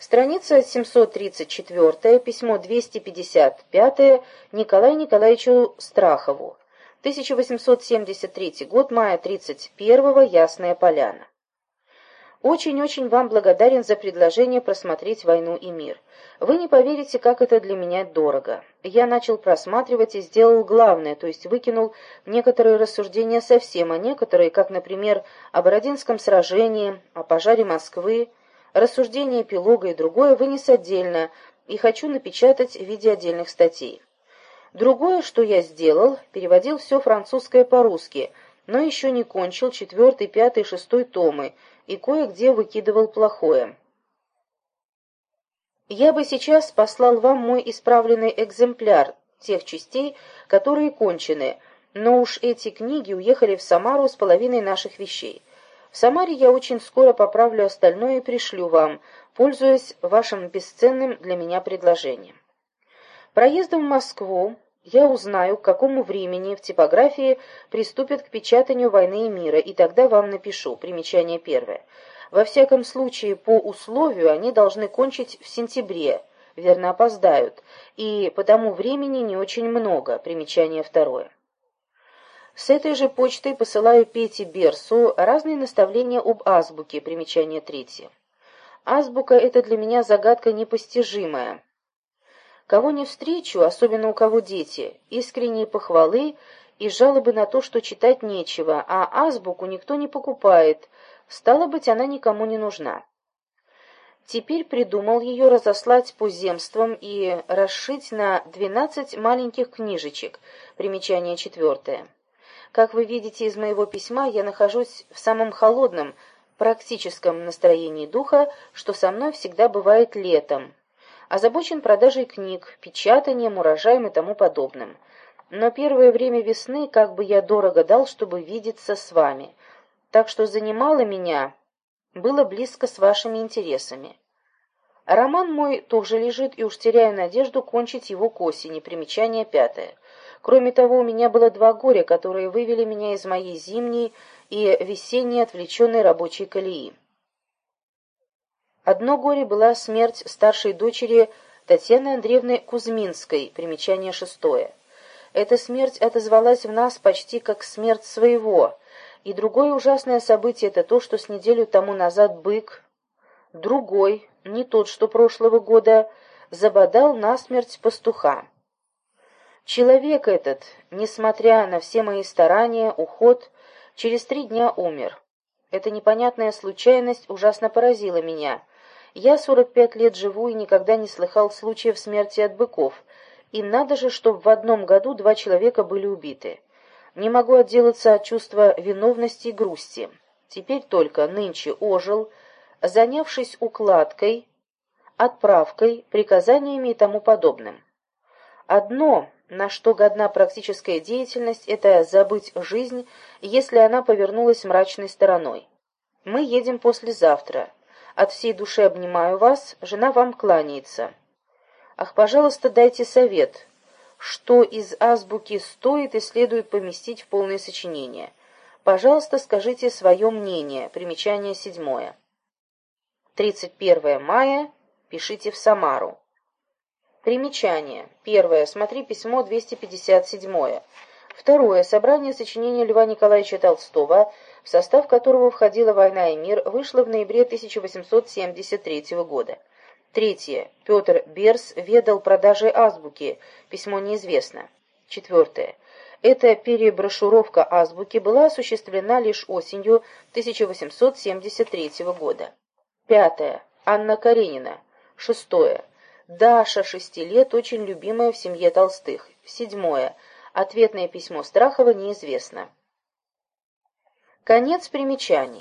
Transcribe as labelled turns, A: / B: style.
A: Страница 734, письмо 255 Николаю Николаевичу Страхову. 1873 год, мая 31 Ясная Поляна. Очень-очень вам благодарен за предложение просмотреть «Войну и мир». Вы не поверите, как это для меня дорого. Я начал просматривать и сделал главное, то есть выкинул некоторые рассуждения совсем, а некоторые, как, например, о Бородинском сражении, о пожаре Москвы, рассуждения эпилога и другое вынес отдельно и хочу напечатать в виде отдельных статей. Другое, что я сделал, переводил все французское по-русски, но еще не кончил четвертый, пятый, шестой томы и кое-где выкидывал плохое. Я бы сейчас послал вам мой исправленный экземпляр тех частей, которые кончены, но уж эти книги уехали в Самару с половиной наших вещей. В Самаре я очень скоро поправлю остальное и пришлю вам, пользуясь вашим бесценным для меня предложением. Проездом в Москву я узнаю, к какому времени в типографии приступят к печатанию «Войны и мира», и тогда вам напишу. Примечание первое. Во всяком случае, по условию они должны кончить в сентябре, верно опоздают, и по тому времени не очень много. Примечание второе. С этой же почтой посылаю Пете Берсу разные наставления об азбуке. Примечание третье. Азбука — это для меня загадка непостижимая. Кого не встречу, особенно у кого дети, искренние похвалы и жалобы на то, что читать нечего, а азбуку никто не покупает, стало быть, она никому не нужна. Теперь придумал ее разослать по земствам и расшить на двенадцать маленьких книжечек. Примечание четвертое. Как вы видите из моего письма, я нахожусь в самом холодном, практическом настроении духа, что со мной всегда бывает летом озабочен продажей книг, печатанием, урожаем и тому подобным. Но первое время весны как бы я дорого дал, чтобы видеться с вами. Так что занимало меня, было близко с вашими интересами. Роман мой тоже лежит, и уж теряю надежду кончить его к осени. Примечание пятое. Кроме того, у меня было два горя, которые вывели меня из моей зимней и весенней отвлеченной рабочей колеи. Одно горе была смерть старшей дочери Татьяны Андреевны Кузьминской, примечание шестое. Эта смерть отозвалась в нас почти как смерть своего, и другое ужасное событие — это то, что с неделю тому назад бык, другой, не тот, что прошлого года, забодал насмерть пастуха. Человек этот, несмотря на все мои старания, уход, через три дня умер. Эта непонятная случайность ужасно поразила меня, я сорок пять лет живу и никогда не слыхал случаев смерти от быков. И надо же, чтобы в одном году два человека были убиты. Не могу отделаться от чувства виновности и грусти. Теперь только нынче ожил, занявшись укладкой, отправкой, приказаниями и тому подобным. Одно, на что годна практическая деятельность, это забыть жизнь, если она повернулась мрачной стороной. Мы едем послезавтра. От всей души обнимаю вас, жена вам кланяется. Ах, пожалуйста, дайте совет, что из азбуки стоит и следует поместить в полное сочинение. Пожалуйста, скажите свое мнение. Примечание седьмое. 31 мая. Пишите в Самару. Примечание. Первое. Смотри письмо 257. Второе. Собрание сочинения Льва Николаевича Толстого в состав которого входила «Война и мир», вышла в ноябре 1873 года. Третье. Петр Берс ведал продажей азбуки. Письмо неизвестно. Четвертое. Эта переброшюровка азбуки была осуществлена лишь осенью 1873 года. Пятое. Анна Каренина. Шестое. Даша, шести лет, очень любимая в семье Толстых. Седьмое. Ответное письмо Страхова неизвестно. Конец примечаний.